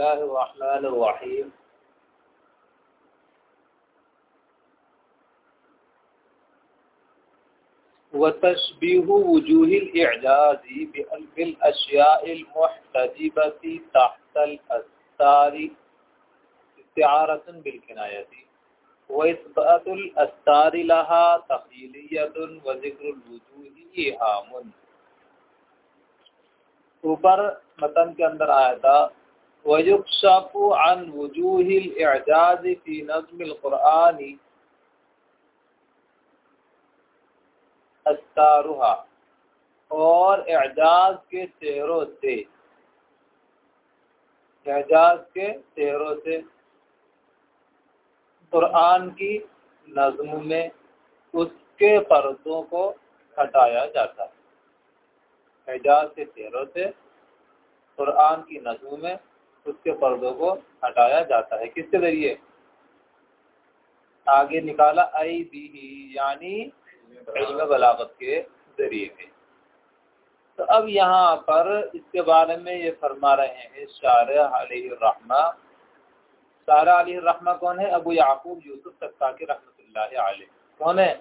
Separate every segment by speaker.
Speaker 1: बसमीम वतशबीह वजूहिल इजाजी bill अशियाइल मुहतजिबती तहतल अस्तारी इस्तिआरतुन bill किनायती व इसबातुल अस्तारी लहा तखीलियतुन व जिक्रुल वजूही इहामुन ऊपर मतन के अंदर आया था वयुक्षाफु अन वजूहिल इजाज फ़ी नज़्मिल कुरआनी अस्तारुहा और एजाज के चेहरों से एजाज के चेहरों से कुरान की नज्म में उसके पर्दों को हटाया जाता है एजाज के चेहरों से कुरान की नज्म में उसके पर्दों को हटाया जाता है। किसके ज़रिए? आगे निकाला, आई दी यानी इल्म बलागत के ज़रिए में तो अब यहाँ पर इसके बारे में ये फरमा रहे हैं शार रहमा। शार रहमा कौन है? अबू याकूब यूसुफ तक्का के रहमत कौन है?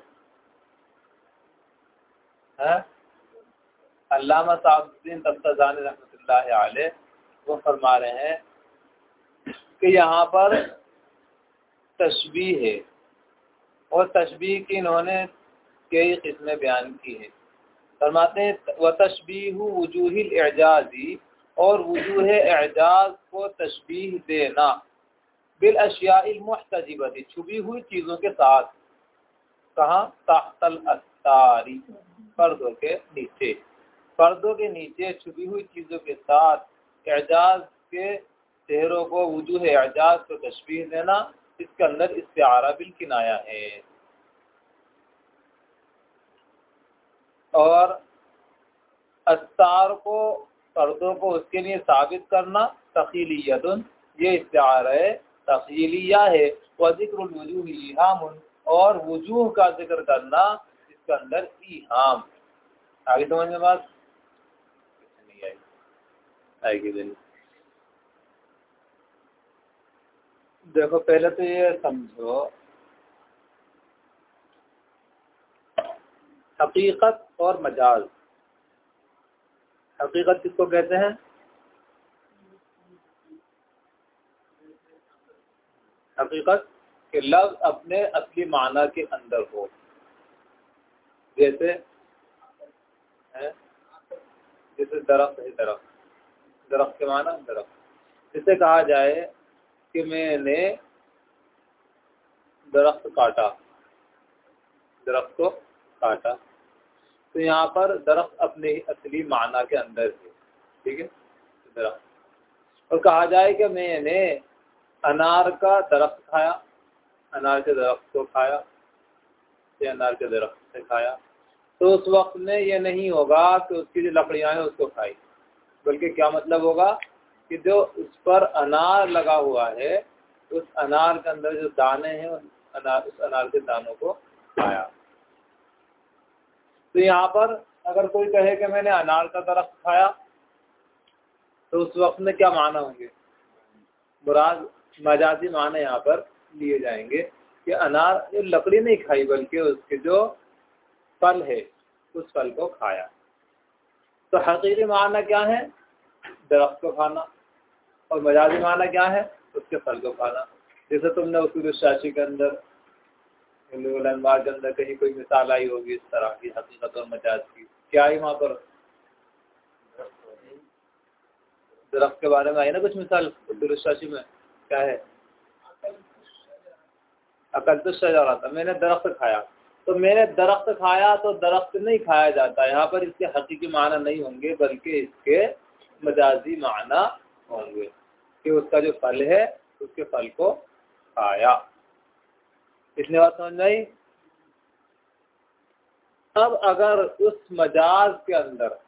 Speaker 1: अल्लामा साहबुद्दीन तब्ताजानी रहमत वो फरमा रहे हैं कि यहाँ पर तशबी है। और तशबी की इन्होंने कई किस्में बयान की हैं। फरमाते हैं, व तशबीह वजूहिल एजाजी और वजूह एजाज को तशबीह देना। बिल अशियाल मुहतजिबती, छुपी हुई चीज़ों के साथ। कहाँ? ताहतल अस्तारी पर्दों के नीचे। पर्दों के नीचे छुपी हुई चीज़ों के साथ। एजाज के चेहरों को वजूह एजाज को तशबीह देना, इसके अंदर इस्तारा बिल किनाया है। और अस्तार को, पर्दों को उसके लिए साबित करना, तखीलियतन, ये इस्तार है, तखीलिया है वजिक्रवजूह ईहाम और वजूह का ज़िक्र करना, इसके अंदर ईहाम आगे समझ में बात आएगी दिन। देखो, पहले तो ये समझो, हकीकत और मजाज हकीकत किसको कहते हैं? हकीकत के लफ्ज अपने असली माना के अंदर हो। जैसे, है? जैसे दरख्त है दरख्त। दरख्त के माना दरख्त। जिसे कहा जाए कि मैंने दरख्त काटा। दरख्त को काटा। तो यहाँ पर दरख्त अपने ही असली माना के अंदर है। ठीक है? दरख्त। और कहा जाए कि मैंने अनार का दरख्त खाया। अनार के दरख्त को खाया। या अनार के दरख्त से खाया। तो उस वक्त में ये नहीं होगा कि उसकी जो लकड़ियाँ हैं उसको खाई। बल्कि क्या मतलब होगा कि जो उस पर अनार लगा हुआ है, उस अनार के अंदर जो दाने हैं अनार, उस अनार के दानों को खाया। तो यहाँ पर अगर कोई कहे कि मैंने अनार का दरख्त खाया तो उस वक्त में क्या माना होंगे? मुराद, मजाजी माने यहाँ पर लिए जाएँगे कि अनार जो लकड़ी नहीं खाई, बल्कि उसके जो फल है, उस फल को खाया। तो हकीरी माना क्या है? दरख्त को खाना। और मजाजी माना क्या है? उसके फल को खाना। जैसे तुमने शाशी के अंदर अनवार के अंदर कहीं कोई मिसाल आई होगी इस तरह की, हकीकत और मजाज की। क्या आई वहाँ पर? दरख्त के बारे में आई ना कुछ मिसाल शाशी में? क्या है? अकल तो रहा था। मैंने दरख्त खाया। तो मैंने दरख्त खाया तो दरख्त नहीं खाया जाता। यहाँ पर इसके हकीकी माना नहीं होंगे, बल्कि इसके मजाजी माना होंगे कि उसका जो फल है, उसके फल को खाया। इसलिए बात समझ आई? अब अगर उस मजाज के अंदर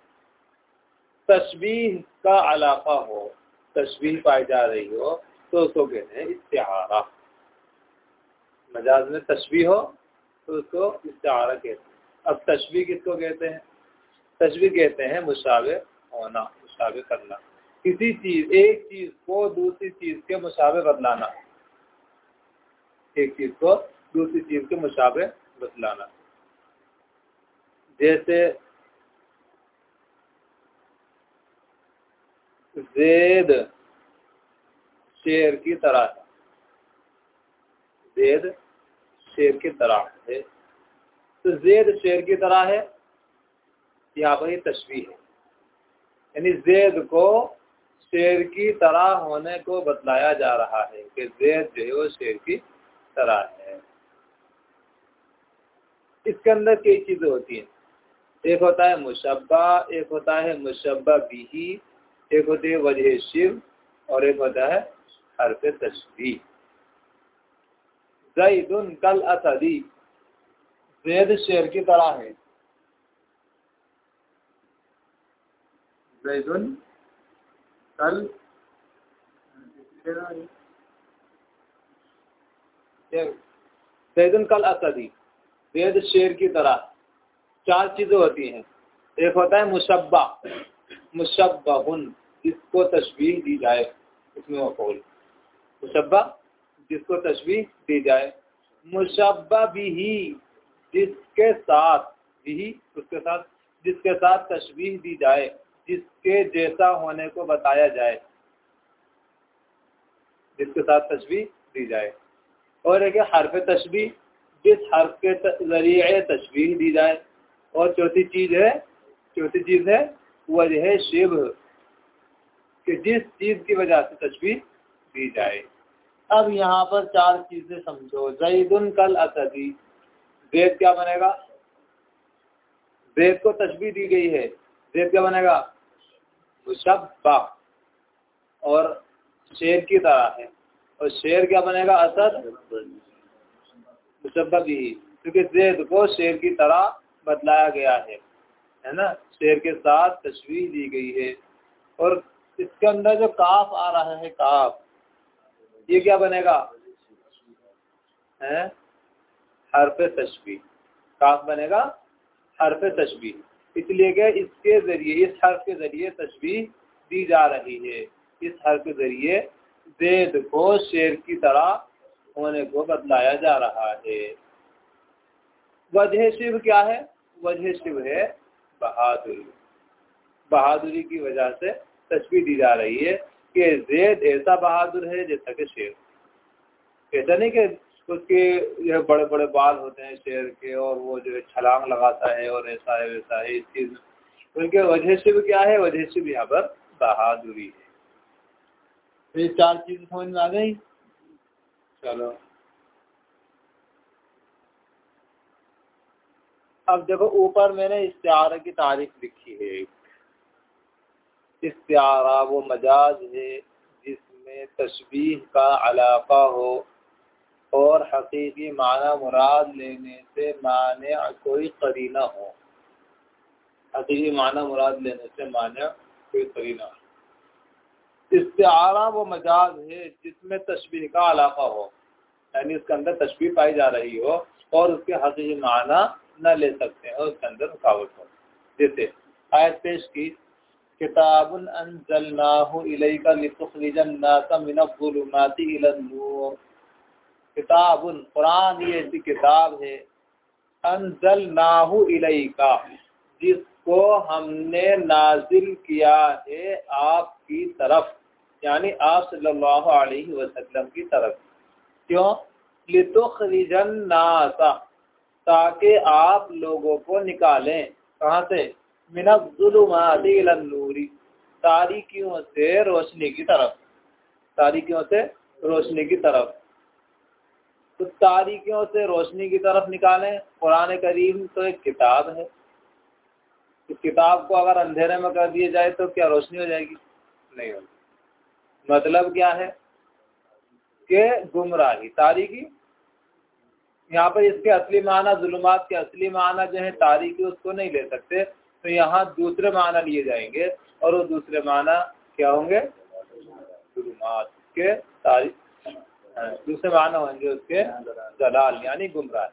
Speaker 1: तशबीह का अलाका हो, तशबीह पाई जा रही हो तो उसको कहते हैं इस्तारा मजाज में तशबी हो तो उसको इस्तारा कहते हैं। अब तशबी किसको कहते हैं? तशबी कहते हैं मुशावे होना, मुशावे करना। किसी चीज़, एक चीज़ को दूसरी चीज़ के मुशावे बदलाना। एक चीज़ को दूसरी चीज़ के मुशावे बदलाना। जैसे जेद शेर की तरह। जेद शेर की तरह है। तो जेद शेर की तरह है यहाँ पर ये तस्वीर है। यानी जेद को शेर की तरह होने को बतलाया जा रहा है कि जेद जो है वो शेर की तरह है। इसके अंदर कई चीज़ें होती हैं। एक होता है मुशब्बा, एक होता है मुशब्बा बिही, एक होती है वजह शिव, और एक होता है हरफ तस्वी जईदुन कल असदी। जैद शेर की तरह है। जैदुन कल जैदुन कल असदी। जैद शेर की तरह। चार चीज़ें होती हैं। एक होता है मुशब्बा। मुशब्बहुन। जिसको तस्वीर दी जाए। इसमें मफूल मुशब्बा जिसको तस्वीर दी जाए। मुशब्बा भी जिसके साथ भी उसके साथ, जिसके साथ तस्वीर दी जाए, जिसके जैसा होने को बताया जाए, जिसके साथ तस्वीर दी जाए। और एक हरफ तस्वीर जिस हर्फ के ज़रिए तस्वीर दी जाए। और चौथी चीज़ है, चौथी चीज़ है वजह शिव कि जिस चीज़ की वजह से तस्वीर दी जाए। अब यहाँ पर चार चीज़ें समझो। जईदुन कल असदी। वेद क्या बनेगा? वेद को तस्वीर दी गई है। वेद क्या बनेगा? मुशब्बा। और शेर की तरह है। और शेर क्या बनेगा? असद? मुशब्बा भी। क्योंकि जेद को शेर की तरह बदलाया गया है। है ना? शेर के साथ तस्वीर दी गई है। और इसके अंदर जो काफ आ रहा है, काफ ये क्या बनेगा? है? हरफ तस्वीर काफ बनेगा हरफ तस्वीर इसलिए क्या इसके ज़रिए, इस हर्फ के ज़रिए तस्वीर दी जा रही है। इस हर्फ के ज़रिए जेद को शेर की तरह होने को बतलाया जा रहा है। वजह शिव क्या है? वजह शिव है बहादुरी। बहादुरी की वजह से तस्वीर दी जा रही है। कि जेद ऐसा बहादुर है जैसा कि शेर। ऐसा नहीं कि उसके जो है बड़े बड़े बाल होते हैं शेर के और वो जो है छलांग लगाता है और ऐसा है, वैसा है, इस चीज़ में। उनके वजह शिव क्या है? वजह शिव यहाँ पर बहादुरी है। तो ये चार चीज़ समझ में आ गई? चलो। अब देखो, ऊपर मैंने इस्तार की तारीख लिखी है। इस्तारा वो मजाज है जिसमें तशबीह का अलाका हो और हकीकी माना मुराद लेने से माने कोई करीना हो। हकीकी माना मुराद लेने से माने कोई करीना हो। इस्तारा वो मजाज है जिसमें तशबीह का अलाका हो। यानी उसके अंदर तशबीह पाई जा रही हो और उसके हकीकी माना न ले सकते हैं उसके अंदर रुकावट हो। जैसे आयत पेश की किताबुन अनजलनाहु इलैका लितुखरिजन नासा मिनज़्ज़ुलुमाति इलन-नूर। किताबुन, कुरान ये ऐसी किताब है अनजलनाहु इलैका, जिसको हमने नाजिल किया है आपकी तरफ़, यानी आप सल्लल्लाहु अलैहि वसल्लम की तरफ़। क्यों? लितुखरिजन नासा ताकि आप लोगों को निकालें। कहाँ से? मिनूरी तारीखियों से रोशनी की तरफ़ तारीखियों से रोशनी की तरफ़ तो तारीखियों से रोशनी की तरफ़ निकालें कुरान करीम तो एक किताब है इस किताब को अगर अंधेरे में कर दिया जाए तो क्या रोशनी हो जाएगी नहीं होगी मतलब क्या है कि गुमराही तारीखी यहाँ पर इसके असली माना जुलूमात के असली माना जो है तारीखी उसको नहीं ले सकते तो यहाँ दूसरे माना लिए जाएँगे और वो दूसरे माना क्या होंगे? जुलूमात के हाँ, दूसरे माना होंगे उसके जलाल यानी गुमराह।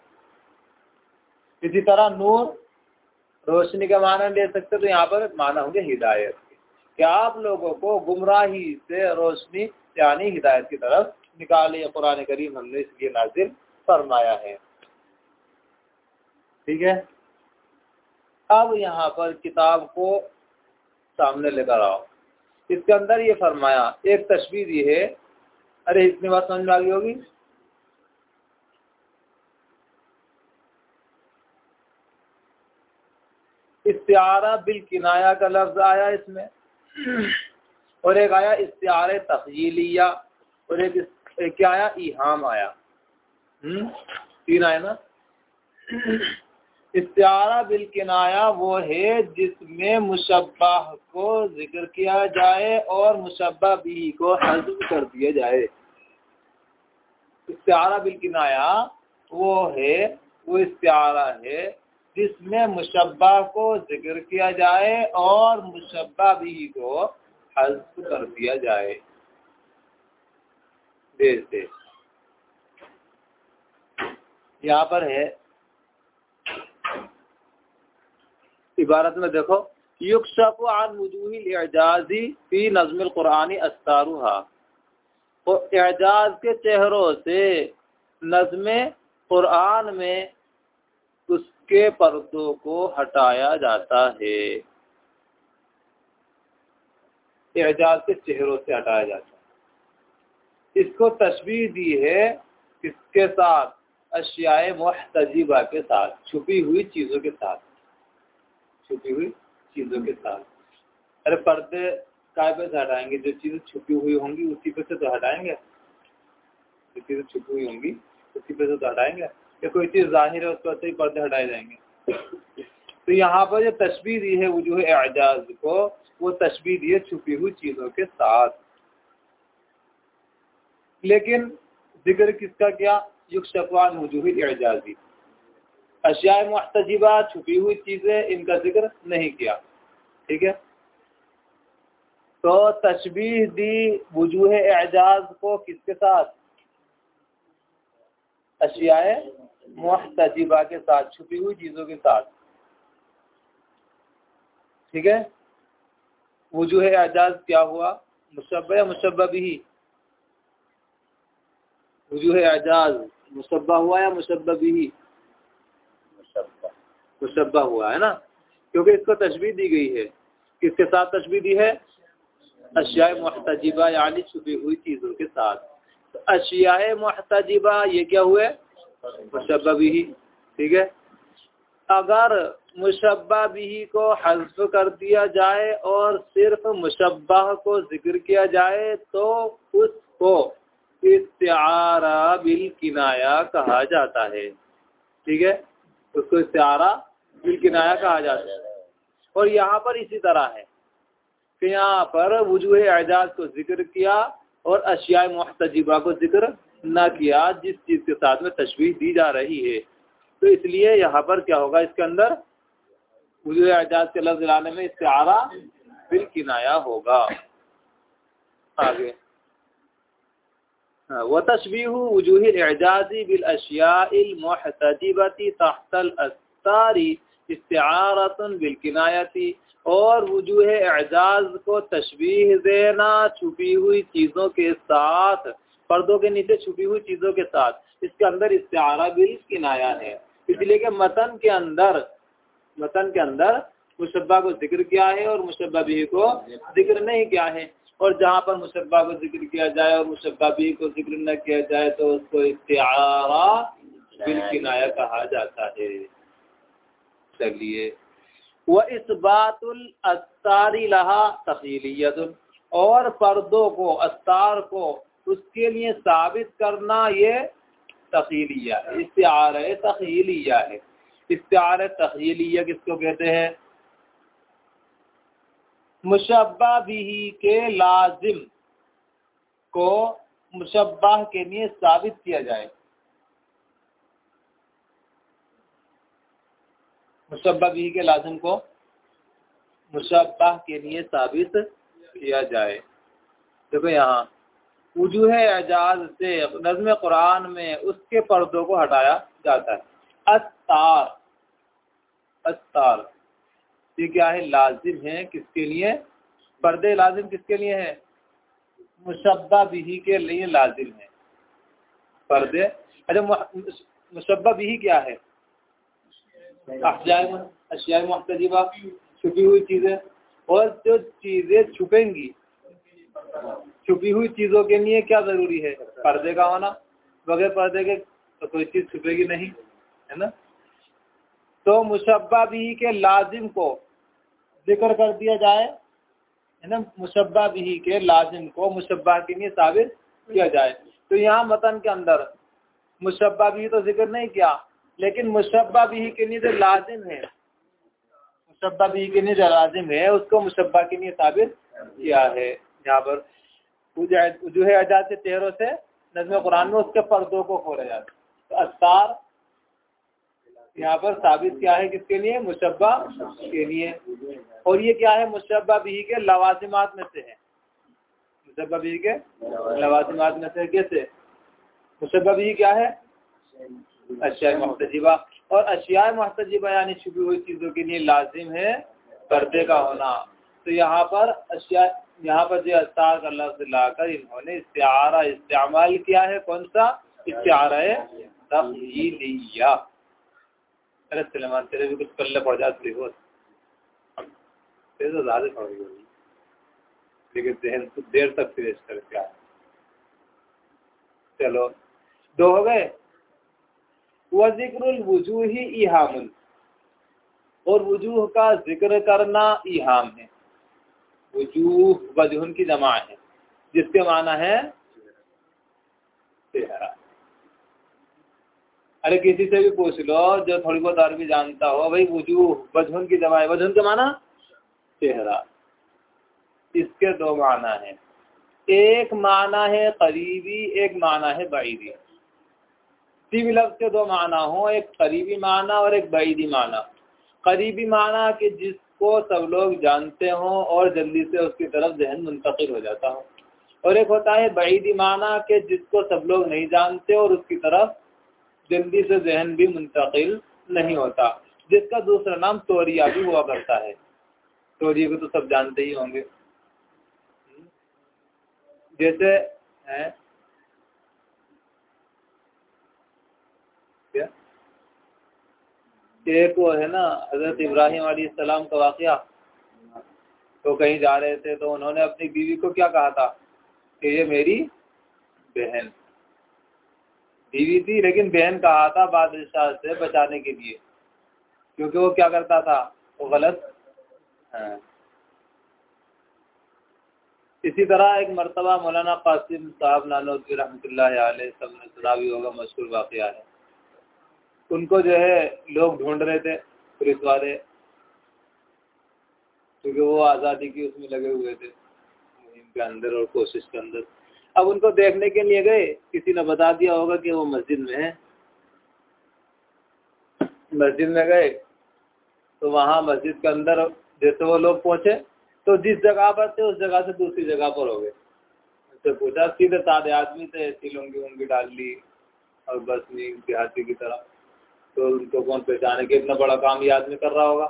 Speaker 1: इसी तरह नूर रोशनी का माना ले सकते तो यहाँ पर माना होंगे हिदायत कि। आप लोगों को गुमराही से रोशनी यानी हिदायत की तरफ़ निकाले कुरान करीम हमने इसलिए नाजिल फरमाया है। ठीक है? अब यहाँ पर किताब को सामने लेकर आओ। इसके अंदर ये फरमाया एक तस्वीर ये है। अरे इतनी बात समझ में आ गई होगी? इस्तारा बिल किनाया का लफ्ज आया इसमें। और एक आया इस्तार तखीलिया और एक, एक क्या आया? इहाम आया। हम्म तीन आया ना? इस्तारा बिल किनाया वो है जिसमें मुशब्बा को ज़िक्र किया जाए और मुशब्बा बी को हजम कर दिया जाए। इस्तारा बिल किनाया वो है, वो इस्तारा है जिसमें मुशब्बा को ज़िक्र किया जाए और मुशब्बा बी को हजम कर दिया जाए। देश यहाँ पर है इबारत में देखो, युक्शफ आन वजूही फ़ी नज़म कुरानी अस्तारुहा। तो एजाज के चेहरों से नज़म कुरान में उसके पर्दों को हटाया जाता है। एजाज के चेहरों से हटाया जाता है। इसको तस्वीर दी है किसके साथ, अशियाए मुहतजीबा के साथ, छुपी हुई चीज़ों के साथ। छुपी हुई चीज़ों के साथ। अरे पर्दे काय पे से हटाएँगे? जो चीज़ें छुपी हुई होंगी, उसी पे से तो हटाएँगे? जो चीज़ें छुपी हुई होंगी, उसी पे से तो हटाएँगे? या कोई चीज़ ज़ाहिर है, उसको ही पर्दे हटाए जाएँगे? तो यहाँ पर जो तस्वीर दी है, वो जो है एजाज को, वो तस्वीर दी है छुपी हुई चीज़ों के साथ। लेकिन ज़िक्र किसका क्या? युग शफवान वजूह एजाजी। अशिया मुतजिबा छुपी हुई चीज़ें इनका ज़िक्र नहीं किया। ठीक है? तो तशबीह दी वजूह एजाज को किसके साथ? अशियाए मुतजिबा के साथ, छुपी हुई चीज़ों के साथ। ठीक है? वजूह एजाज क्या हुआ? मुशब या मुशब भी? वजूह एजाज मुशबा हुआ या मुशब भी? मुशबा हुआ, है ना? क्योंकि इसको तशबी दी गई है। किसके साथ तशबी दी है? अशिया महतजिबा, यानी छुपी हुई चीज़ों के साथ। तो अशिया महतजिबा, ये क्या हुए मुशबा भी ठीक है? अगर मुशबा भी को हल्फ कर दिया जाए और सिर्फ़ मुशबा को ज़िक्र किया जाए तो उसको इस्तारा बिल किनाया कहा जाता है। ठीक है? उसको इस्तारा बिल किनाया कहा जाता है। और यहाँ पर इसी तरह है कि यहाँ पर वजूह एजाज को ज़िक्र किया और अशिया महतजिबा को ज़िक्र न किया, जिस चीज़ के साथ में तशवीह दी जा रही है। तो इसलिए यहाँ पर क्या होगा? इसके अंदर वजूह एजाज के लफ्ज लाने में इस्तारा बिल किनाया होगा। आगे। व तशबीह वजूह एजाजी बिल अशियामतजिबती तहतल अस्तारी इस्तारतन बिल किनायती, और वजूह एजाज को तशबीह देना छुपी हुई चीज़ों के साथ, पर्दों के नीचे छुपी हुई चीज़ों के साथ, इसके अंदर इस्तारा बिल किनाया है। इसलिए कि मतन के अंदर, मतन के अंदर मुशब्बा को ज़िक्र किया है और मुशब्बा भी को ज़िक्र नहीं किया है। और जहाँ पर मुशब्बा को ज़िक्र किया जाए और मुशब्बा भी को ज़िक्र न किया जाए तो उसको इस्तारा बिल किनाया कहा जाता है। चलिए। वह इस अस्तारी लहा तखीलियत और पर्दों को, अस्तार को उसके लिए साबित करना ये तखीलिया इस्तार तखीलिया है। इस्तार तखीलिया किसको कहते हैं? मुशब्बा भी के लाजिम को मुशब्बा के लिए साबित किया जाए। मुशब्बा भी के लाजिम को मुशब्बा के लिए साबित किया जाए। देखो यहाँ, वजूह एजाज से नज़म कुरान में उसके पर्दों को हटाया जाता है। अस्तार अस्तार ये क्या है, लाजिम है किसके लिए? पर्दे लाजिम किसके लिए है? मुशब्बा बिही के लिए लाजिम है। पर्दे अच्छा मुशब्बा बिही क्या है? अशिया मुख्तजिबा छुपी हुई चीज़ें। और जो चीज़ें छुपेंगी, छुपी हुई चीज़ों के लिए क्या ज़रूरी है? पर्दे का होना। बगैर पर्दे के तो कोई चीज़ छुपेगी नहीं, है ना? तो मुशब्बा भी के लाजिम को ज़िक्र कर दिया जाए, है ना, मुशब्बा भी के लाजिम को, मुशब्बा के लिए साबित किया जाए। तो यहाँ मतन के अंदर, मुशब्बा भी तो ज़िक्र नहीं किया, लेकिन मुशब्बा भी के लिए जो लाजिम है, मुशब्बा भी के लिए जो लाजिम है, उसको मुशब्बा के लिए साबित किया है। यहाँ पर जो है अजाद से चेहरों से नजम कुरान में उसके पर्दों को खोला जाता है। तो अस्तार यहाँ पर साबित क्या है? किसके लिए? मुशब्बा के लिए। और ये क्या है? मुशब्बा भी के लवाजिमात में से है। मुशब्बा भी के लवाजिमात में से कैसे? मुशब्बा भी क्या है? अशिया महतजीबा और अशिया महतजीबा यानी छुपी हुई चीज़ों के लिए लाजिम है पर्दे का होना। तो यहाँ पर अशिया, यहाँ पर जो अस्तार का लफ्ज लाकर इन्होंने इस्तारा इस्तेमाल किया है। कौन सा? इस्तारा है तफीलिया अरे सलेमान तेरे भी कुछ पल्ले पड़ जाते हो तेरे तो ज़्यादा पड़ गई होगी लेकिन जहन कुछ देर तक फिनिश कर क्या चलो, दो हो गए। वजिक्रुल वजूही इहामुल और वजूह का ज़िक्र करना इहाम है। वजूह वजहन की जमा है, जिसके माना है, चेहरा। अरे किसी से भी पूछ लो, जो थोड़ी बहुत अरबी जानता हो, भाई वजूह वजहन की जमा है वजहन का माना? चेहरा। इसके दो माना है। एक माना है करीबी, एक माना है किसी भी लफ्ज के दो माना हो, एक करीबी माना और एक बैदी माना। करीबी माना कि जिसको सब लोग जानते हो और जल्दी से उसकी तरफ़ जहन मुंतकिल हो जाता हो। और एक होता है बैदी माना कि जिसको सब लोग नहीं जानते और उसकी तरफ़ जल्दी से जहन भी मुंतकिल नहीं होता। जिसका दूसरा नाम तोरिया भी हुआ करता है। तोरिया को तो सब जानते ही होंगे। जैसे, है? क्या? एक वो है ना, हज़रत इब्राहिम सलाम का वाक़ तो कहीं जा रहे थे तो उन्होंने अपनी बीवी को क्या कहा था? कि ये मेरी बहन। बीवी थी लेकिन बहन कहा था बादशाह से बचाने के लिए। क्योंकि वो क्या करता था? वो गलत हाँ। इसी तरह एक मरतबा मौलाना कासिम साहब नानोदी रहमत होगा मशहूर वाक़ है। उनको जो है लोग ढूंढ रहे थे पुलिस वाले क्योंकि वो आज़ादी की उसमें लगे हुए थे, मुहिम के अंदर और कोशिश के अंदर। अब उनको देखने के लिए गए, किसी ने बता दिया होगा कि वो मस्जिद में है। मस्जिद में गए तो वहाँ मस्जिद के अंदर जैसे वो लोग पहुँचे तो जिस जगह पर थे, उस जगह से दूसरी जगह पर हो गए। उससे पूछा, सीधे साधे आदमी थे ऐसी लुंगी वुंगी डाल ली, और बस नहीं, देहाती की तरह। तो उनको कौन पहचाने के इतना बड़ा काम ये आदमी कर रहा होगा?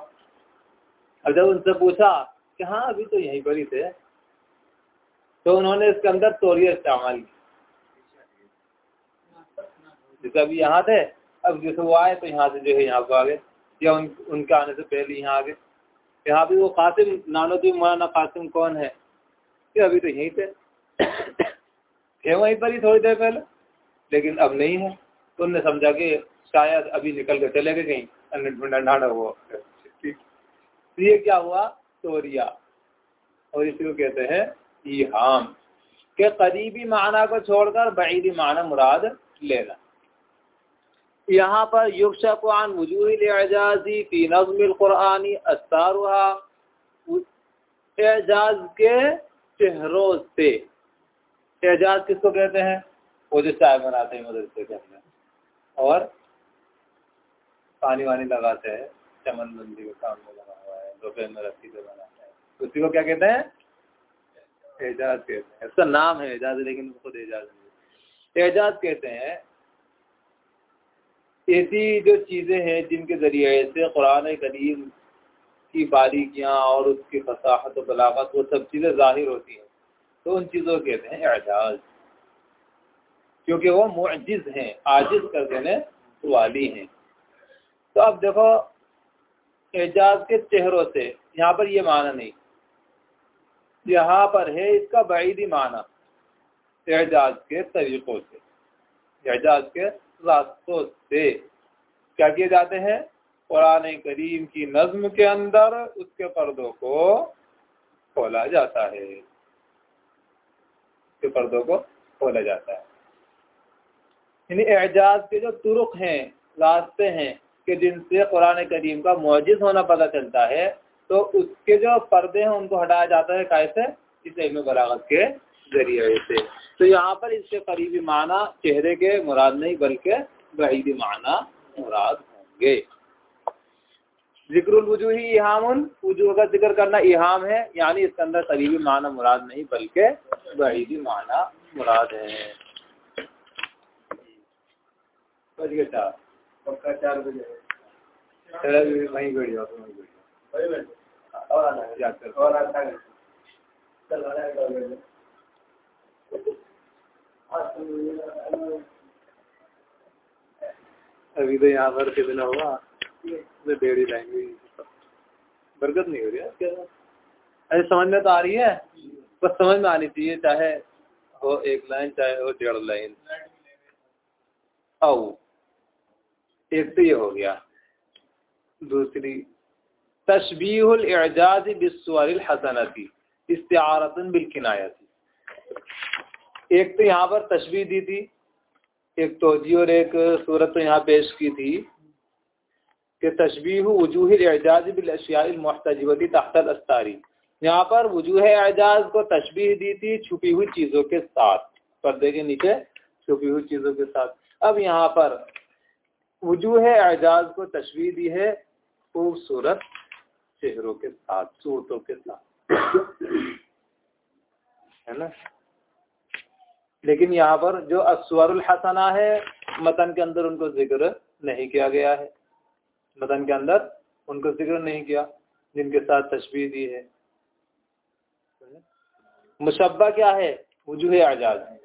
Speaker 1: और जब उनसे पूछा कि हाँ अभी तो यहीं पर ही थे। तो उन्होंने इसके अंदर तोरिया इस्तेमाल की। जैसे अभी यहाँ थे, अब जैसे वो आए तो यहाँ से जो है यहाँ को आ गए। या उन, उनके आने से पहले यहाँ आ गए। यहाँ भी वो कासिम नानोदी मौलाना कासिम कौन है? कि अभी तो यहीं थे थे वहीं पर ही थोड़ी देर पहले। लेकिन अब नहीं है। तो उनने समझा कि शायद अभी निकल के चले गए कहीं। ढूंढा हुआ। तो ये क्या हुआ? तोरिया। और इसी को कहते हैं ईहाम के करीबी माना को छोड़कर बईदी माना मुराद लेना। यहाँ पर युगशान वजूहजाजी फ़ी नज़मिल कुरानी एजाज के चेहरों से। एजाज किसको कहते हैं? वो जो चाय बनाते हैं मदरसे के अंदर। और पानी वानी लगाते हैं चमन बंदी के सामने लगा हुआ है दोपहर में रस्सी पे बनाते हैं। उसी को क्या कहते हैं? एजाज कहते हैं। उसका नाम है एजाज, लेकिन खुद एजाज नहीं एजाज कहते हैं, ऐसी जो चीज़ें हैं जिनके ज़रिए से कुरान करीम उसकी बारीकियाँ और उसकी फसाहत और बलागत, वो सब चीज़ें ज़ाहिर होती हैं। तो उन चीज़ों को कहते हैं एजाज। क्योंकि वो मुजिज हैं, आजिज कर देने वाली हैं। तो अब देखो, एजाज के चेहरों से, यहाँ पर ये माना नहीं यहाँ पर है इसका बैदी माना, एजाज के तरीक़ों से, एजाज के रास्तों से। क्या किए जाते हैं? कुरान करीम की नज्म के अंदर उसके पर्दों को खोला जाता है। उसके पर्दों को खोला जाता है। यानी एजाज के जो तुरुक हैं, रास्ते हैं, कि जिनसे कुरान करीम का मोजिज होना पता चलता है तो उसके जो पर्दे हैं, उनको हटाया जाता है कैसे? इस इल्म बरागत के ज़रिए से। तो यहाँ पर इसके करीबी माना चेहरे के मुराद नहीं, बल्कि वहीदी माना मुराद होंगे। ज़िक्र ही इहाम वज़ू का ज़िक्र करना इहाम है, यानी इसके अंदर करीबी माना मुराद नहीं, बल्कि वहीदी माना मुराद है। चार। बजे वहीं बढ़िया वहीं बढ़िया और अभी तो यहाँ पर कितना हुआ? डेढ़ लाएँगे बरकत नहीं हो रही अरे समझ में तो आ रही है? बस समझ में आनी चाहिए, चाहे हो एक लाइन, चाहे हो डेढ़ लाइन। आओ, एक तो ये हो गया। दूसरी तशबीहुल एजाज बिस्वारिल हसनती इस्तारतन बिलकिनायती एक तो यहाँ पर तशबी दी थी, एक तोजी और एक सूरत तो यहाँ पेश की थी कि तशबी वजूह एजाज बिलशियामतजबती तख्तल अस्तारी। यहाँ पर वजूह एजाज को तशबी दी थी छुपी हुई चीज़ों के साथ, पर्दे के नीचे छुपी हुई चीज़ों के साथ। अब यहाँ पर वजूह एजाज को तशबी दी है, खूबसूरत चेहरों के साथ सूरतों के साथ। है ना? लेकिन यहाँ पर जो असवरुल हसना है, मतन के अंदर उनको ज़िक्र नहीं किया गया है। मतन के अंदर उनको ज़िक्र नहीं किया, जिनके साथ तस्वीर दी है। मुशब्बा क्या है? वजूह आज़ाद।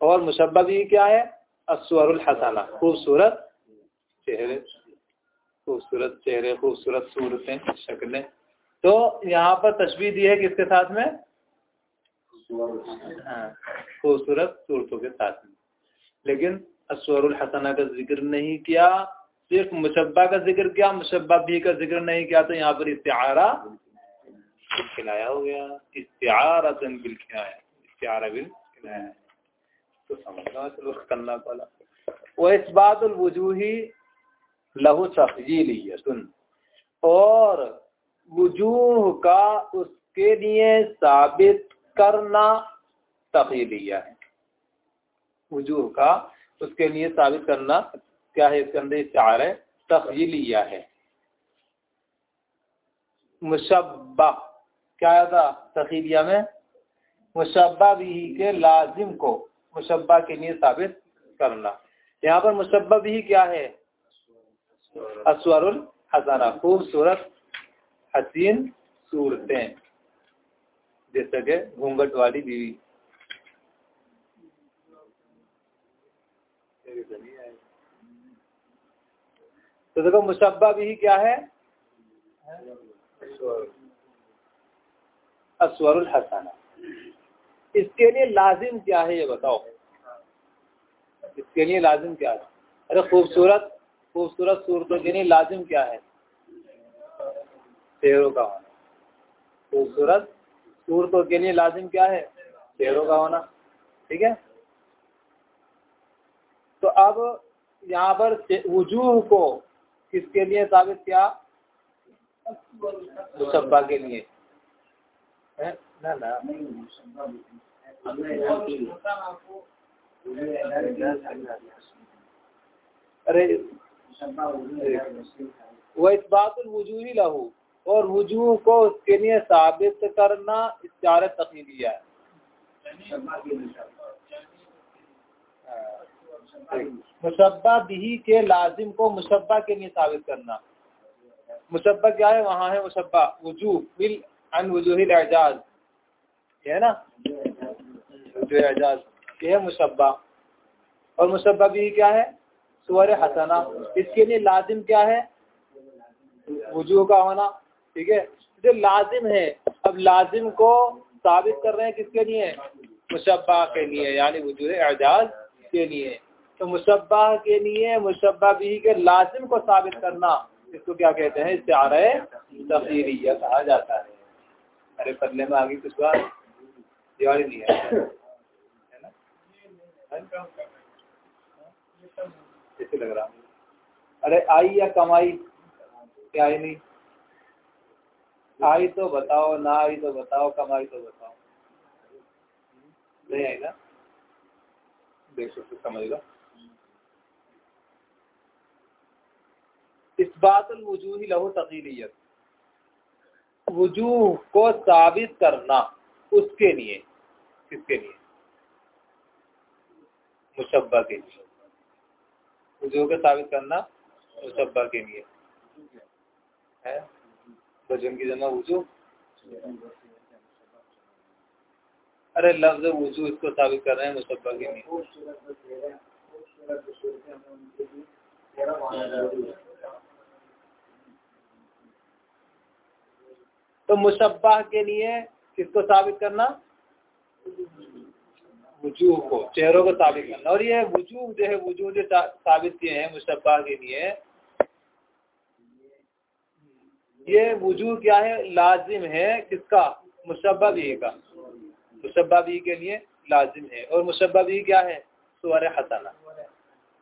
Speaker 1: और मुशब्बा भी क्या है? असवरुल हसना, खूबसूरत चेहरे। खूबसूरत चेहरे खूबसूरत सूरतें शक्लें। तो यहाँ पर तस्वीर दी है किसके साथ में? हाँ खूबसूरत सूरतों के साथ में। लेकिन असवरुल हसना का ज़िक्र नहीं किया सिर्फ़ मुशब्बा का ज़िक्र किया मुशब्बा भी का ज़िक्र नहीं किया तो यहाँ पर इस्तारा खिलाया हो गया। इस्तारा बिल खिलाया इस्तारा बिल खिलाया तो समझना चलो करना पड़ा वो इस बात वजूही लहू सुन और वजूह का उसके लिए साबित करना तकीलिया है। वजूह का उसके लिए साबित करना क्या है इसके अंदर? चार है तखीलिया है। मुशब्बा, क्या आया था तखीलिया में? मुशब्बा भी के लाजिम को, मुशब्बा के लिए साबित करना। यहाँ पर मुशब्बा भी क्या है? असवरुल हसाना खूबसूरत हसीन सूरतें जैसे कि घूंघट वाली बीवी। तो देखो, मुशब्बा भी क्या है? असवरुल हसाना इसके लिए लाजिम क्या है, ये बताओ। इसके लिए लाजिम क्या है? अरे, खूबसूरत खूबसूरत सूरतों के लिए लाजिम क्या है? शेरों का होना। खूबसूरत सूरतों के लिए लाजिम क्या है? शेरों का होना। ठीक है? तो अब यहाँ पर वजूह को किसके लिए साबित किया? मुशब्बा के लिए। है? ना ना। अरे वह इस बात वजूही लहू और वज़ू को उसके लिए साबित करना इशारत तकनीलिया है। मुशब्बा बिही के लाजिम को मुशब्बा के लिए साबित करना। मुशब्बा क्या है? वहाँ है मुशब्बा। वज़ू बिल अन वजूहिल एजाज ये है ना? वजूह एजाज ये है मुशब्बा। और मुशब्बा भी क्या है? सुवर हसना इसके लिए लाजिम क्या है? वजूह का होना, ठीक है? जो लाजिम है, अब लाजिम को साबित कर रहे हैं किसके लिए? मुशब्बा के लिए, यानी वजूह एजाज के लिए। तो मुशब्बा के लिए, मुशब्बा भी के लाजिम को साबित करना, इसको क्या कहते हैं? इससे आ इस्तार तफीरिया कहा जाता है। अरे, पल्ले में आगे कुछ बात। दिवाली नहीं है। कैसे लग रहा अरे आई या कमाई? क्या आई नहीं? आई तो बताओ, ना आई तो बताओ, कमाई तो बताओ। नहीं आई ना देख सकते समझेगा इस बात वजूह लहू तकीलियत वजूह को साबित करना उसके लिए। किसके लिए? मुशब्बा के लिए। को साबित करना मुशब्बा के लिए है। वज़न की जमा वज़ू? अरे लफ्ज वज़ू इसको साबित कर रहे हैं मुशब्बा के लिए तो मुशब्बा के लिए किसको साबित करना? वजूह को, चेहरों को साबित करना। और ये वजूह जो है, वजूह जो साबित किए हैं मुशब्बा के लिए, ये वजूह क्या है? लाजिम है किसका? मुशब्बा भी का। मुशब्बा भी के लिए लाजिम है। और मुशब्बा भी क्या है? सुवर हसना।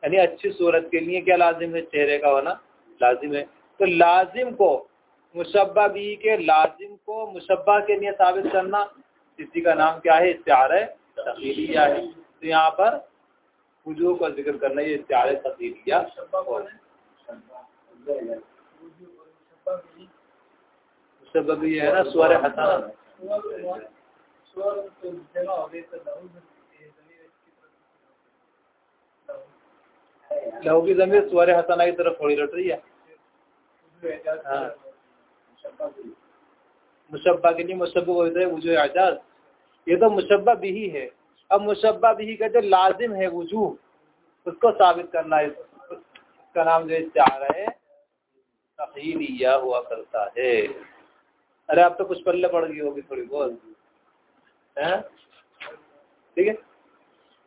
Speaker 1: यानी अच्छी सूरत के लिए क्या लाजिम है? चेहरे का होना लाजिम है। तो लाजिम को मुशब्बा भी के लाजिम को मुशब्बा के लिए साबित करना, इसी का नाम क्या है? इस्तार तफीलिया है। तो यहाँ पर वज़ू का ज़िक्र करना ये इस्तार तफीलिया है ना स्वर हसना। लहू की ज़मीन स्वर हसना की तरफ़ थोड़ी लट रही है। हाँ। मुशब्बा के लिए मुशब्बा हैं वज़ू एजाज ये तो मुशब्बा भी है अब मुशब्बा भी का जो लाजिम है वजूह उसको साबित करना है उसका नाम जो चाह रहे तखीलिया हुआ करता है। अरे आप तो कुछ पल्ले पड़ गई होगी थोड़ी बहुत। है? ठीक है?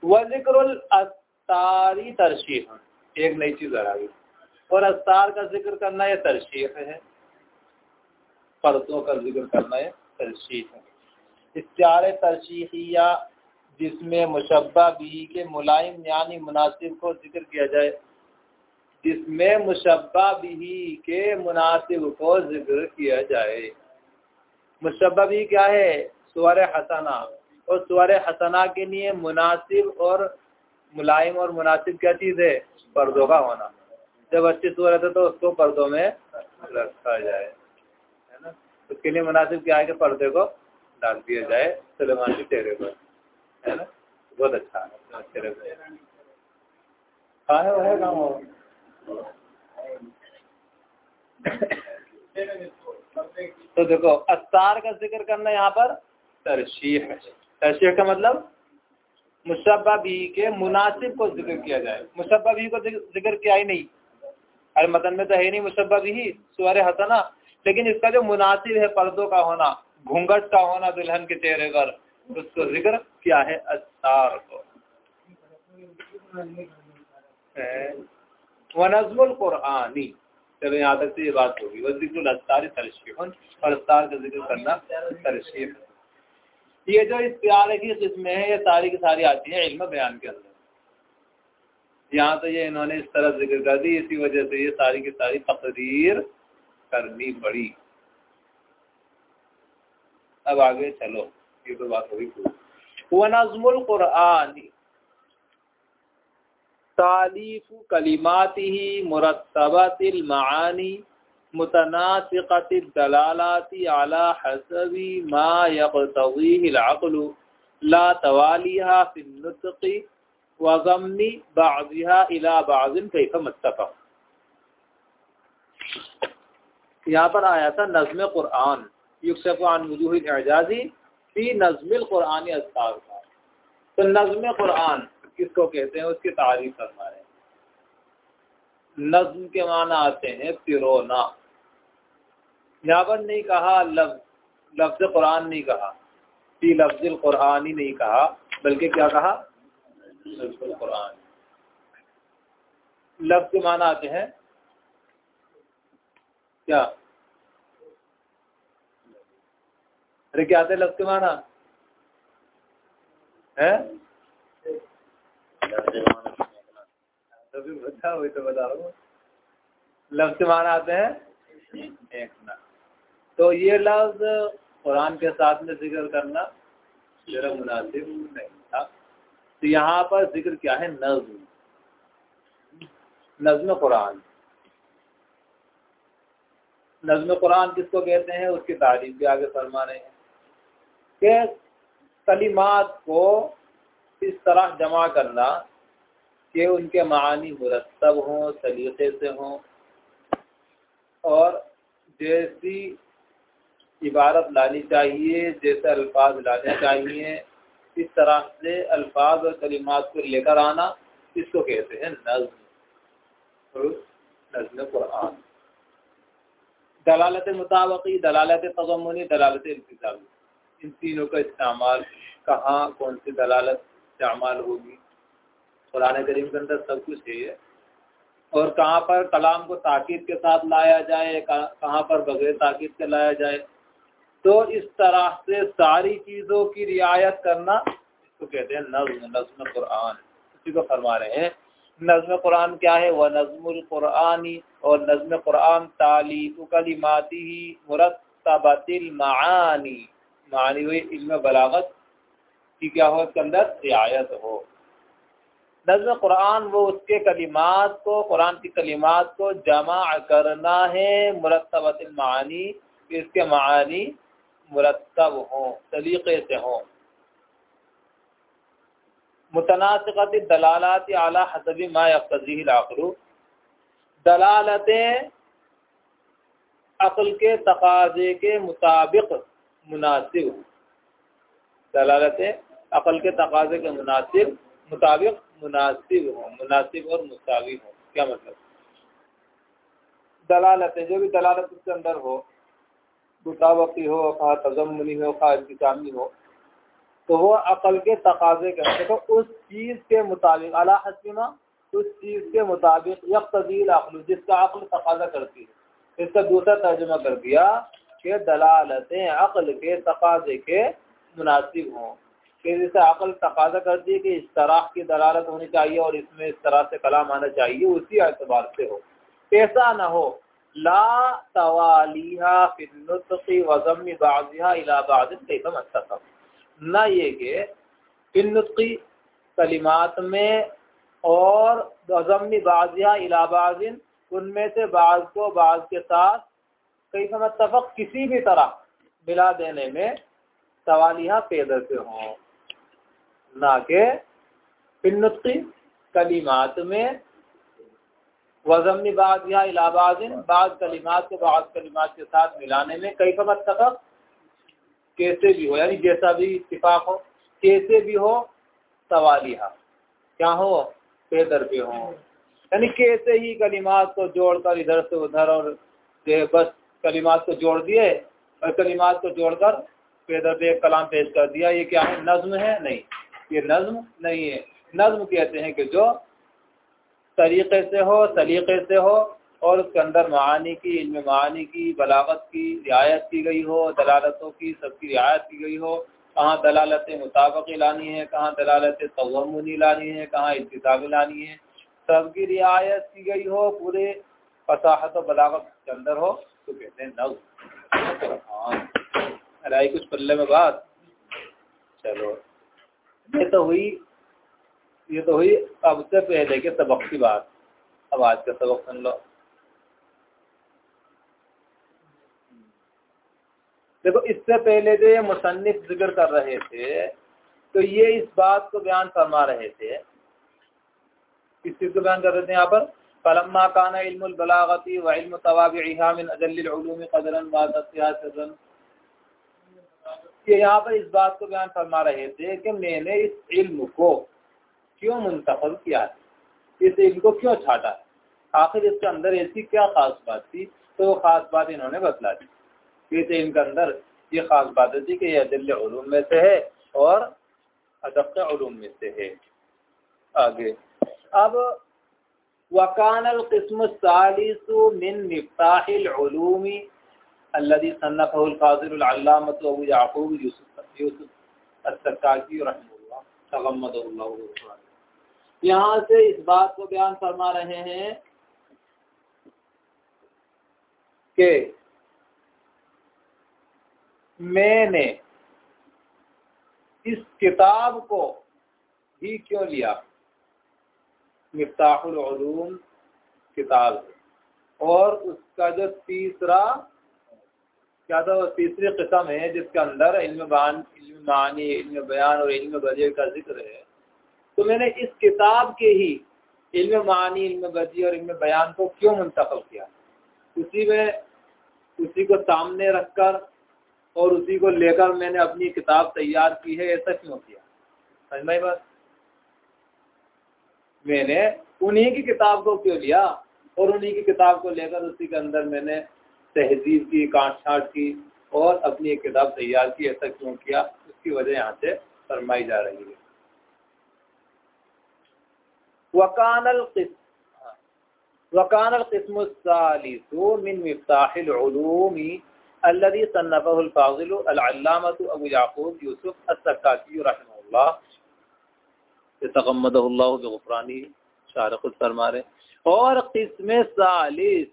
Speaker 1: वजिक्रुल अस्तारी तरशीह। एक नई चीज़ आ गई और अस्तार का ज़िक्र करना यह तरशीह है। पर्दों का ज़िक्र करना है तरशीह है। इस्तार तरशीहिया जिसमें मुशब्बा भी के मुलायम, यानी मुनासिब को ज़िक्र किया जाए। जिसमें मुशब्बा भी के मुनासिब को ज़िक्र किया जाए। मुशब्बा भी क्या है? स्वर हसना। और स्वर हसना के लिए मुनासिब और मुलायम और मुनासिब क्या चीज़ है? पर्दों का होना। जब अच्छी सूरत है तो उसको पर्दों में रखा जाए। है ना? उसके लिए मुनासिब क्या है कि पर्दे को डाल दिया जाए सलमान के चेहरे पर, है ना? बहुत अच्छा है चेहरे पर। है है हो तो देखो अस्तार का ज़िक्र करना यहाँ पर, तरशीह है। तरशीह का मतलब मुशब्बा भी के मुनासिब को ज़िक्र किया जाए। मुशब्बा भी को ज़िक्र किया ही नहीं। अरे मतन में तो है नहीं मुशब्बा भी सुअर हसना। लेकिन इसका जो मुनासिब है पर्दों का होना घूंघट का होना दुल्हन के चेहरे पर, उसको ज़िक्र किया है अस्तार को। वनजमुल कुरानी चलो यहाँ तक से ये बात होगी वह ज़िक्र अस्तार तरशीफन और अस्तार का ज़िक्र करना तरशीफ ये जो इस प्यार की किस्में हैं, ये सारी की सारी आती है इल्म बयान के अंदर। यहाँ तो ये इन्होंने इस तरह ज़िक्र कर दी, इसी वजह से ये सारी की सारी तकदीर करनी पड़ी। अब आगे चलो, ये तो बात होगी वनजमुल कुरानी तालीफ कलिमाती मुरतबतिल मानी मुतनासिक़त दलालाती अला हसबी मा यक़तवीहिल अक़लु ला तवालिहा फ़ी नुत्क़ि व ज़म्नि इला बअदिन कैफ मुत्तफ़क़ यहाँ पर आया था नज़म क़ुरान युसफ़ान वजूह एजाजी फ़ी नज़म क़ुरानी का तो नज़म क़ुरान किसको कहते हैं उसकी तारीफ़ फरमा रहे नज्म के माना आते हैं पिरोना यहाँ नहीं कहा लफ्ज कुरान नहीं कहा फ़ी लफ्ज कुरान ही नहीं कहा बल्कि क्या कहा कुरान लफ्ज माना आते हैं क्या अरे क्या आते लफ्ज के माना? है? तो बता रहा लफ्ज माना आते हैं? एक ना। तो ये लफ्ज कुरान के साथ में ज़िक्र करना जरा मुनासिब नहीं था। तो यहाँ पर ज़िक्र क्या है? नज्म। नज्म कुरान। नज्म कुरान किसको कहते हैं? उसकी तारीफ़ भी आगे फरमा रहे हैं। कि कलिमात को इस तरह जमा करना कि उनके मानी मुरतब हों, सलीक़े से हों, और जैसी इबारत लानी चाहिए, जैसे अल्फाज लाने चाहिए, इस तरह से अल्फाज और कलिमात को लेकर आना, इसको कहते हैं नज्म नज्म कुरान। दलालत मुताबकी दलालत तजमनी दलालत इंतजामी इन तीनों का इस्तेमाल कहाँ कौन सी दलालत इस्तेमाल होगी? कुरान करीम के अंदर सब कुछ है और कहाँ पर कलाम को ताकीद के साथ लाया जाए, कहाँ पर बगैर ताकीद के लाया जाए? तो इस तरह से सारी चीज़ों की रियायत करना इसको कहते हैं नज्म नज्म कुरान। इसी को फरमा रहे हैं। नज्म कुरान क्या है? वह नज्मुल कुरानी और नज्म कुरान तालीफ कलिमाती ही मुरतबतिल मानी मानी हुई इल्म बलागत की क्या हो इसके अंदर? रियायत हो। नज्म कुरान वो उसके कलिमात को, कुरान की कलिमात को जमा करना है मुरतबतिल मानी इसके मानी मुरतब हों तरीक़े से हों। मुतनासिकत दलालत आला हसबी मा यकतजील दलालतें अक्ल के तकाजे के मुताबिक मुनासिब। दलालतें अक्ल के तकाजे के मुनासिब, मुताबिक मुनासिब हो, मुनासिब और मुसावी हो। क्या मतलब? दलालतें, जो भी दलालत उसके अंदर हो मुताबकी हो खा तजमनी हो खा इंतजामी हो तो वो अकल के तकाजे करते तो उस चीज़ के मुताबिक, अला हसीमा उस चीज़ के मुताबिक यकतदील अकल जिसका अकल तकाजा करती है। इसका दूसरा तर्जुमा कर दिया कि दलालतें, अकल के, तकाजे के मुनासिब हों। कि जैसे अकल तकाजा करती है कि इस तरह की दलालत होनी चाहिए और इसमें इस तरह से कलाम आना चाहिए, उसी एतबार से हो। ऐसा ना हो। ला तवालिहा फिन्नुतकी वजम न ये कि फिन्नुतकी कलिमात में और वजम बाजिहा इला बाजिन, उनमें से बाज को बाज के साथ कई समतफ़ किसी भी तरह मिला देने में सवालिया पैदल से हों। ना के फिन्नुतकी कलिमात में वजम बाद या इलाबादिन बाद कलिमात को बाद कलिमात के साथ मिलाने में कई कमत तक कैसे भी हो, यानी जैसा भी इतफाक हो, कैसे भी हो, सवालिया क्या हो पेदर पे हो। यानी कैसे ही कलिमात को जोड़कर इधर से उधर और बस कलिमात को जोड़ दिए और कलिमात को जोड़कर पेदर पे कलाम पेश कर दिया। ये क्या है? नज्म है? नहीं। ये नज्म नहीं है। नज्म कहते हैं कि जो तरीक़े से हो, सलीक़े से हो और उसके अंदर मानी की, इल्म मानी की, बलागत की रियायत की गई हो, दलालतों की, सबकी रियायत की गई हो। कहाँ दलालत मुताबक लानी है, कहाँ दलालत तवमुनी लानी है, कहाँ इतजामी लानी है। सबकी रियायत की गई हो, पूरे फसाहत और बलागत के अंदर हो। तो कहते हैं नव। हाँ। कुछ पल्ले में बात। चलो। ये तो हुई, ये तो हुई अब से पहले के सबक की बात। अब आज का सबक सुन लो। देखो, इससे पहले जो ये मुसन्फ ज़िक्र कर रहे थे तो ये इस बात को बयान फरमा रहे थे। किस चीज़ को बयान कर रहे थे यहाँ पर? फलम्मा कान इल्मुल व इल्म तवाबिहा मिन अजल्लुलूम कदरन व कि यहाँ पर इस बात को बयान फरमा रहे थे कि मैंने इस इल्म को क्यों मुंतखब किया इस इल्म को क्यों छाटा आखिर इसके अंदर ऐसी क्या खास बात थी तो वो खास बात इन्होंने बतला दी इस इल्म के अंदर ये खास बात थी कि यह दिल में से है और अदब में से है आगे अब वकान किस्म सालिसु मिन मिफ्ताहिलूमी अल्लदी सन्नफ़ुल फाजिल अल्लामत अबू याकूब यूसुफ यूसुफ अस्सकाकी रहमतुल्लाह तगम्मदुल्लाह यहाँ से इस बात को बयान फरमा रहे हैं कि मैंने इस किताब को ही क्यों लिया मिफ्ताहुल किताब और उसका जो तीसरा, क्या था तीसरी किस्म है जिसके अंदर इल्म बान, इल्म मानी, इल्म बयान और इल्म बजे का ज़िक्र है। तो मैंने इस किताब के ही इल्म मानी, इल्म बजी और इल्म बयान को क्यों मुंतकल किया? उसी में, उसी को सामने रखकर और उसी को लेकर मैंने अपनी किताब तैयार की है, ऐसा क्यों किया? समझ बात? मैंने उन्हीं की किताब को क्यों लिया? और उन्हीं की किताब को लेकर उसी के अंदर मैंने तहजीब की काट छाट की और अपनी एक किताब तैयार की, ऐसा क्यों किया? उसकी वजह यहाँ से फरमाई जा रही है। वकानल किस्मसालिसु मिन मिफ्ताहिलूमी अल्लदी सन्नफ़ुल फाजिल अल्लामत अबू याकूब यूसुफ अस्सकाकी रहमहुल्लाह। तगम्मदहुल्लाह बिगफरानी शाह खुद फरमा रहे और किस्म सालिस?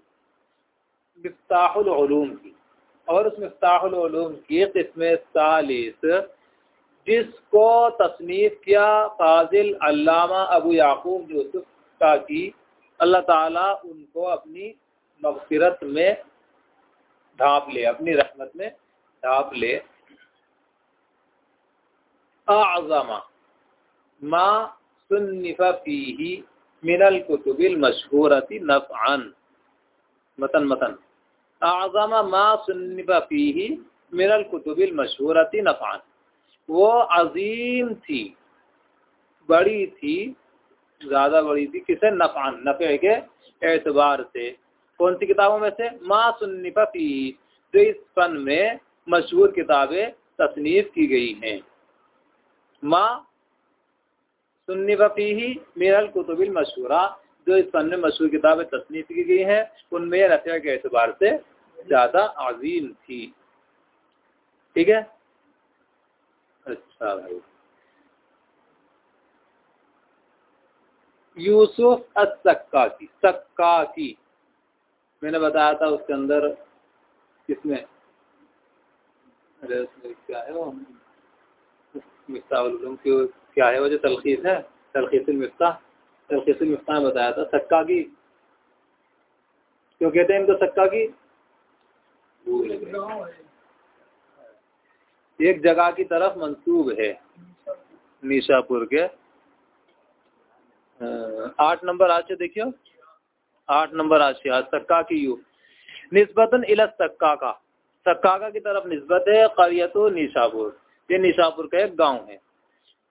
Speaker 1: मफ्ताहूम की। और उस मफ्ताहूम की किस्म सालिस? जिसको तसनीफ किया फाजिल अल्लामा अबू याकूब यूसुफ का की अल्लाह ताला उनको अपनी मगफिरत में ढांप ले, अपनी रहमत में ढांप ले। आज़मा। मा सुन्निफा फीही मिनल कुतुबिल मशहूरती नफ़ान मतन मतन आज़मा मा सुन्निबा फीही मिनल कुतुबिल मशहूरती नफ़ान वो अजीम थी बड़ी थी ज़्यादा बड़ी थी किसे नफ़ान नफ़े के एतबार से कौन सी किताबों में से माँ सुन्निफा फ़ी जो इस फन में मशहूर किताबें तसनीफ की गई हैं माँ सुन्निफा फ़ी ही मिनल कुतुबिल मशहूरा, जो इस फन में मशहूर किताबें तसनीफ की गई हैं, उनमें रफ़ा के एतबार से ज़्यादा अजीम थी। ठीक है? अच्छा भाई। यूसुफ अस्का की सक्का की मैंने बताया था उसके अंदर किसमें अरे उसमें क्या है वो? मिफ्ताउल क्या है? वो जो तलखीस है तलखीस मिफ्ता। तलखीस मिफ्ता में बताया था सक्का की। क्यों कहते हैं इनको सक्का की? एक जगह की तरफ़ मंसूब है, निशापुर के। आठ नंबर आज देखियो। आठ नंबर आज आज सक्का की यू। नस्बतन इलस सक्का का। सक्का की तरफ़ नस्बत है, करियत निशापुर। ये निशापुर का एक गाँव है।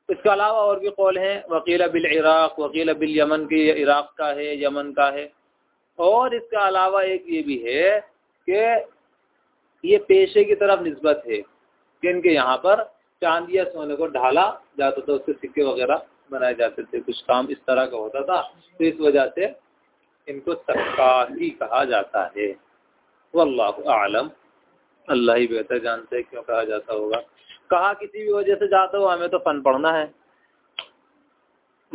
Speaker 1: इसके अलावा और भी कौल हैं, वकील बिल इराक, वकील बिल यमन के इराक का है, यमन का है। और इसके अलावा एक ये भी है कि ये पेशे की तरफ़ नस्बत है कि इनके यहाँ पर चांदी या सोने को ढाला जाता था, उसके सिक्के वगैरह बनाए जाते थे। कुछ काम इस तरह का होता था तो इस वजह से इनको ही कहा जाता है। वल्लाह आलम। अल्लाह ही बेहतर जानते हैं क्यों कहा जाता होगा। कहा किसी भी वजह से जाता हो, हमें तो फन पढ़ना है।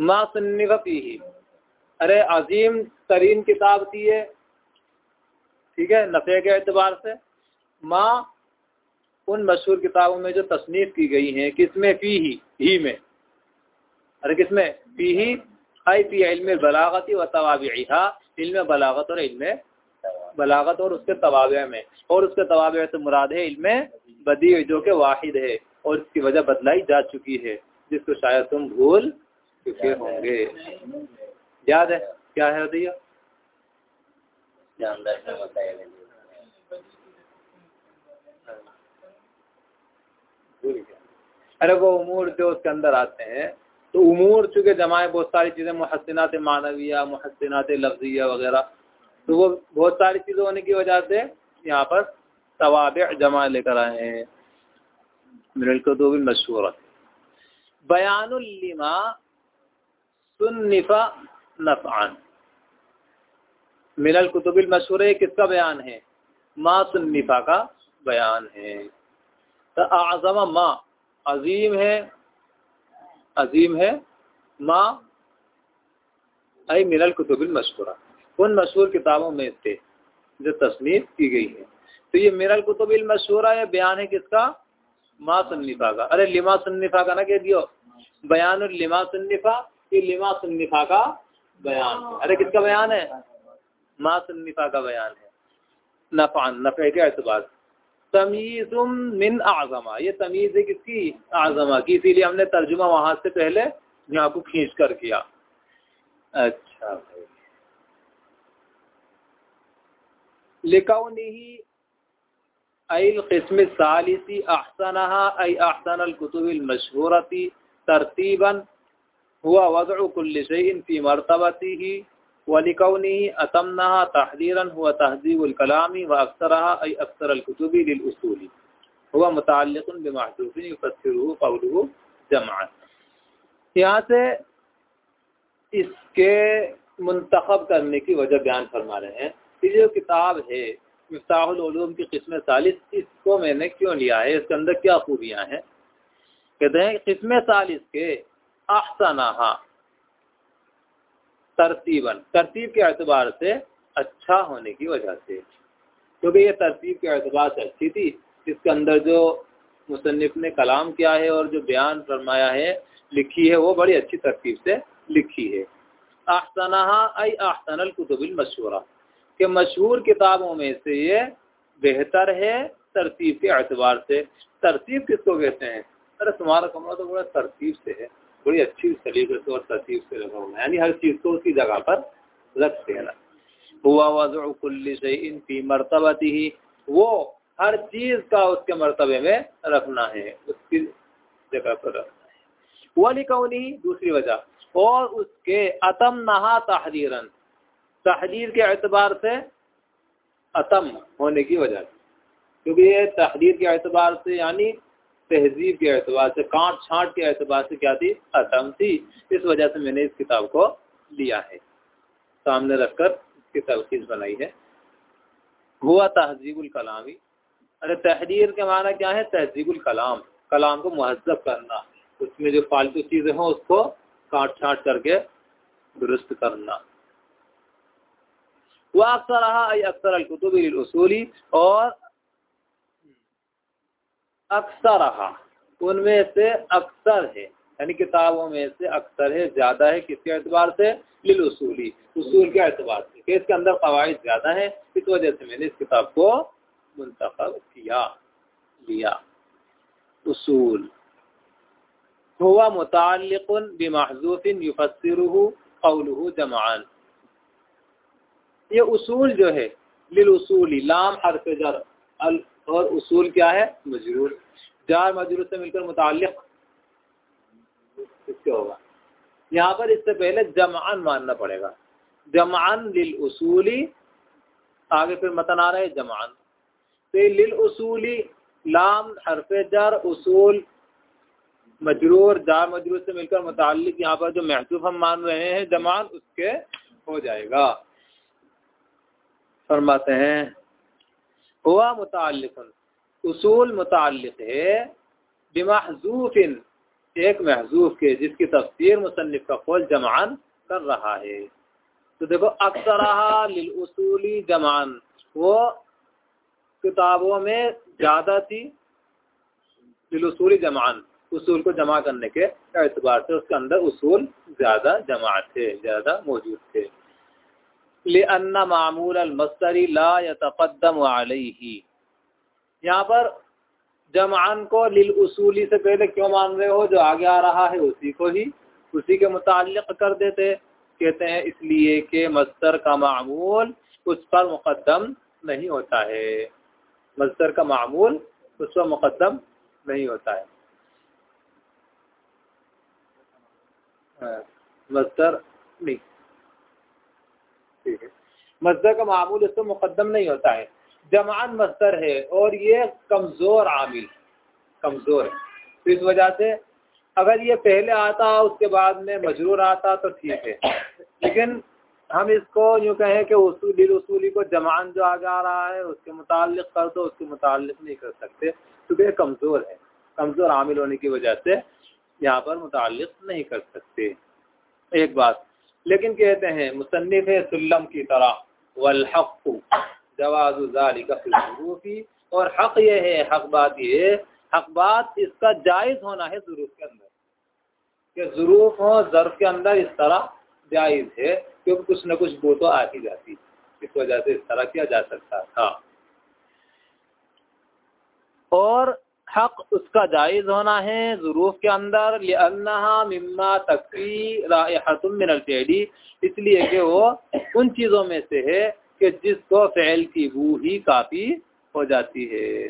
Speaker 1: माँ सुन्नी ही अरे, अजीम तरीन किताब थी है ठीक है, नफ़े के एतबार से। माँ, उन मशहूर किताबों में जो तसनीफ की गई हैं, किसमें? फ़ी ही ही में। अरे, किसमें? फ़ी ही आई फ़ी इल्म बलागती व तवाबिहा इल्म बलागत और इल्म बलागत और उसके तवाबे में। और उसके तवाबे से मुराद है इल्म बदी जो के वाहिद है और इसकी वजह बतलाई जा चुकी है जिसको शायद तुम भूल चुके होंगे। याद है? क्या है भैया अरे वो उमूर जो उसके अंदर आते हैं तो उमूर चूँकि जमाए बहुत सारी चीज़ें मुहसिनात मानविया मुहसिनात लफ्जिया वगैरह तो वो बहुत सारी चीज़ें होने की वजह से यहाँ पर तवाब जमा लेकर आए हैं। मिनल मिनलकतूब मशहूर बयानुल्लिमा सुन्निफा नफ़ान मिनल कुतुबिल मशहूर किसका बयान है? माँ सुन्निफा का बयान है। तो आज़म माँ, अजीम है अजीम है माँ आई मिनल कुतुबिल मशहूरा उन मशहूर किताबों में से जो तस्नीफ की गई है? तो ये मिनल कुतुबिल मशहूरा या बयान है किसका? माँ सुन्निफा का। अरे लिमा सुन्निफा का ना कह दियो। बयान और लिमा सुन्निफा, ये लिमा सुन्निफा का बयान है। अरे किसका बयान है? माँ का बयान है। नफान नफे के एतबार। तमीज़ुम मिन आज़मा। ये तमीज़ है किसकी? आज़मा की। इसीलिए हमने तर्जुमा वहाँ से पहले यहाँ को खींच कर किया। अच्छा भाई। लिकाउनिही अल किस्म सालिसी अहसन अलकुतुब मशहूरती, तरतीबन, हुआ वज़उ कुल्ल शैइन फ़ी मरतबतिही वलिकौनी अतमना तहदीरन, हुआ तहजीब कलामी, व अक्सरहा अय अक्सर अलकुतुबी हुआ बिमहदूफिन युफस्सिरुहु क़ौलुहु जमअन। यहाँ से इसके मुंतखब करने की वजह बयान फरमा रहे हैं। कि जो किताब है, मिफ्ताहुल की किस्म सालिस, इसको मैंने क्यों लिया है? इसके अंदर क्या खूबियाँ हैं? कहते हैं, किस्म सालिस के अहसनाहा, तरतीबन। तरतीब के अतबार से अच्छा होने की वजह से। क्योंकि ये तरतीब के अतबार से अच्छी थी। इसके अंदर जो मुसनफ़ ने कलाम किया है और जो बयान फरमाया है, लिखी है, वो बड़ी अच्छी तरतीब से लिखी है। आहसना आई आहसन कुतुबिल मशहूरा। के मशहूर किताबों में से ये बेहतर है तरतीब के अतबार से। तरतीब किसको कहते हैं? अरे तुम्हारा कमरा तो बड़ा तरतीब से है। बड़ी अच्छी सलीके से और तरतीब से रखा हुआ है। यानी हर चीज़ को उसकी जगह पर रख देना। हुआ वज़ुल्ल इन फ़ी मरतबती ही वो हर चीज़ का उसके मरतबे में रखना है। उसकी जगह पर रखना है। वाली कौनी दूसरी वजह। और उसके अतम नहा तहरीरन। तहरीर के एतबार से अतम होने की वजह से। क्योंकि ये तहरीर के एतबार से यानी तहजीब के अतबार से काट छाट के अतबार से क्या थी? अतम थी। इस वजह से मैंने इस किताब को लिया है। सामने रखकर इसकी तलखीज बनाई है। हुआ तहजीबुल कलामी। अरे तहरीर के माना क्या है? तहजीबुल कलाम। कलाम को महजब करना। उसमें जो फालतू चीज़ें हों, उसको काट छाट करके दुरुस्त करना। वह अक्सर रहा अक्सर अलकुतुबसूली और अक्सर उनमें से अक्सर है यानी किताबों में से अक्सर है ज़्यादा है किसके एतबार से लिल उसूली के एतबार से कि इसके अंदर कवायद ज़्यादा है इस वजह से मैंने इस किताब को मुंतखब किया लिया उसूल हुआ मुतल बमहजूफिन युफसरुहु कौलहु जमान ये उसूल जो है, लिल उसूली, लाम हरफ जर, अल, और उसूल क्या है? मजरूर। जार मजरूर से मिलकर मुतल होगा। यहाँ पर इससे पहले जमान मानना पड़ेगा। जमान लिल उसूली, आगे फिर मतन आ रहा है जमान तो लिल उसूली, लाम हरफ जर, उसूल, मजरूर, जार मजरूर से मिलकर मुतल यहाँ पर जो महसूफ हम मान रहे हैं जमान उसके हो जाएगा। फरमाते हैं, हुआ मुतल उसूल मुतल है, बेमहजूफिन, एक महजूफ के, जिसकी तफसीर मुसनफ़ का कौल जमान कर रहा है। तो देखो अक्सर उसूली जमान, वो किताबों में ज़्यादा थी उसूली जमान, उसूल को जमा करने के एतबार से उसके अंदर उसूल ज़्यादा जमा थे, ज़्यादा मौजूद थे। अन्ना मामूल अलमस्तरी ला यतकदम ही यहाँ पर जमान को लिल उसूली से पहले क्यों मान रहे हो जो आगे आ रहा है उसी को ही उसी के मुतालिक कर देते कहते हैं इसलिए कि मस्तर का मामूल उस पर मुकदम नहीं होता है मजदर का मामूल उस पर मुकदम नहीं होता है मजदर नहीं ठीक है। मजदर का मामूल पर मुकदम नहीं होता है। जमान मस्तर है और ये कमज़ोर आमिल, कमज़ोर है। तो इस वजह से अगर ये पहले आता, उसके बाद में मजरूर आता तो ठीक है। लेकिन हम इसको यूँ कहें कि उसूली को जमान जो आगे आ रहा है, उसके मुतालिक कर दो, उसके मुतालिक नहीं कर सकते, क्योंकि कमज़ोर है। कमज़ोर आमिल होने की वजह से यहाँ पर मुतालिक नहीं कर सकते। एक बात लेकिन कहते हैं मुसनफ़ सुल्लम की तरह वलहक़ जवाज़ी और हक़ ये है, हक बात ये, हक बात इसका जायज़ होना है ज़रूफ के अंदर। कि ज़रूफ हो, ज़र्फ के अंदर इस तरह जायज़ है क्योंकि कुछ न कुछ वो तो आ ही जाती। इस वजह से इस तरह किया जा सकता था। और हक उसका जायज़ होना है ज़रूफ के अंदर लिन्ना मिम्मा राहतुम इसलिए कि वो उन चीज़ों में से है कि जिसको फ़ैल की बू ही काफ़ी हो जाती है।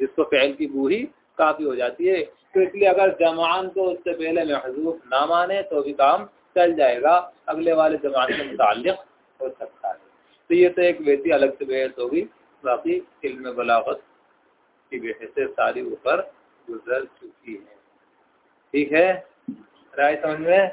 Speaker 1: जिसको फ़ैल की बू ही काफ़ी हो जाती है। तो इसलिए अगर जमान को उससे पहले महजूफ ना माने तो भी काम चल जाएगा। अगले वाले जमान से मुतल हो सकता है। तो ये तो एक वैसी अलग से बहस होगी। बाकी इल्म बलावत की से सारी ऊपर गुजर चुकी है। ठीक है? राय समझ में